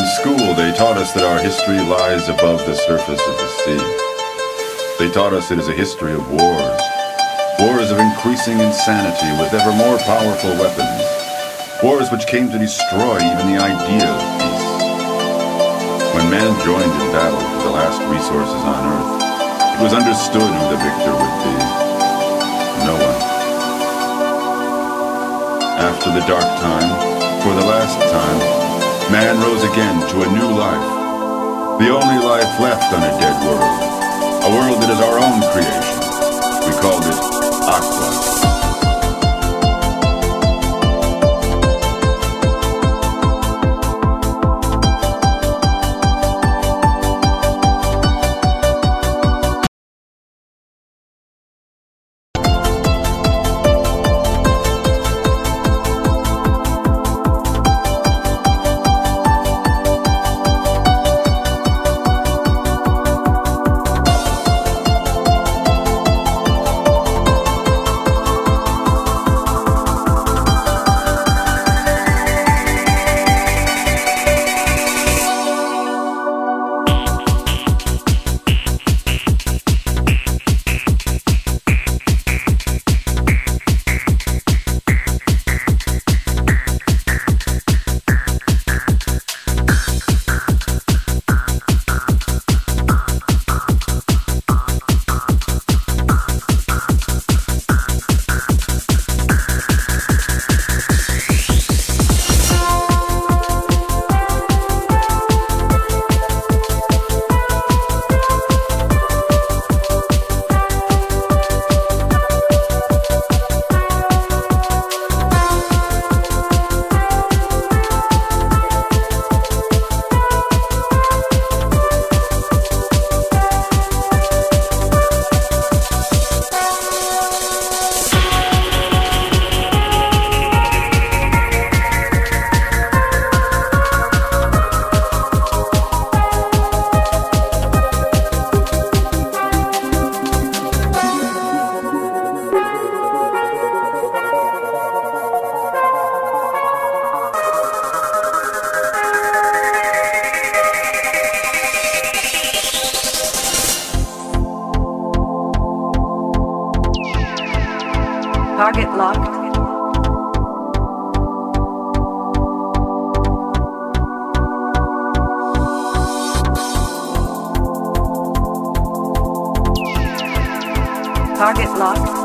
In school, they taught us that our history lies above the surface of the sea. They taught us it is a history of wars, wars of increasing insanity with ever more powerful weapons, wars which came to destroy even the idea of peace. When man joined in battle for the last resources on earth, it was understood who the victor would be. No one. After the dark time, for the last time, man rose again to a new life. The only life left on a dead world. A world that is our own Target locked. Target locked.